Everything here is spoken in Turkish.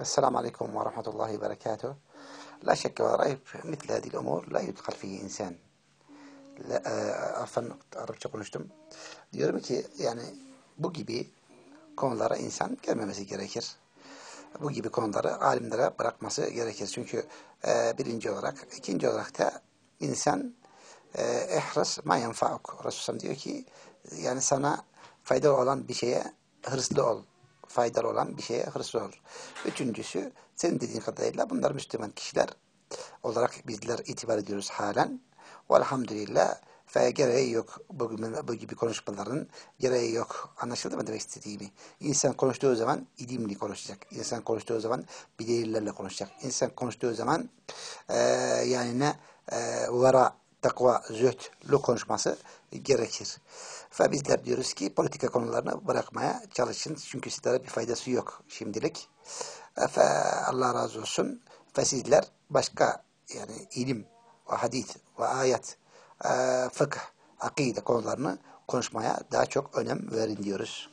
Esselamu Aleyküm ve Rahmetullahi ve Berekatuhu. La şekke ve rayb mitl hadil umur la yudkal fihi insan. La, e, Afan Arapça konuştum. Diyorum ki yani bu gibi konulara insan gelmemesi gerekir. Bu gibi konuları alimlere bırakması gerekir. Çünkü e, birinci olarak, ikinci olarak da insan e, ihras ma yenfa'uk. Resulullah diyor ki yani sana faydalı olan bir şeye hırslı ol faydalı olan bir şeye hırslı olur. Üçüncüsü, senin dediğin kadarıyla bunlar Müslüman kişiler olarak bizler itibar ediyoruz halen. Velhamdülillah ve gereği yok bu, bu gibi konuşmaların gereği yok. Anlaşıldı mı demek istediğimi? İnsan konuştuğu zaman ilimli konuşacak. İnsan konuştuğu zaman bilgilerle konuşacak. İnsan konuştuğu zaman e, yani ne e, vera, takva, zühdlü konuşması gerekir. Ve bizler diyoruz ki politika konularını bırakmaya çalışın. Çünkü sizlere bir faydası yok şimdilik. Ve Allah razı olsun. Ve sizler başka yani ilim ve hadis ve ayet, e, fıkıh, akide konularını konuşmaya daha çok önem verin diyoruz.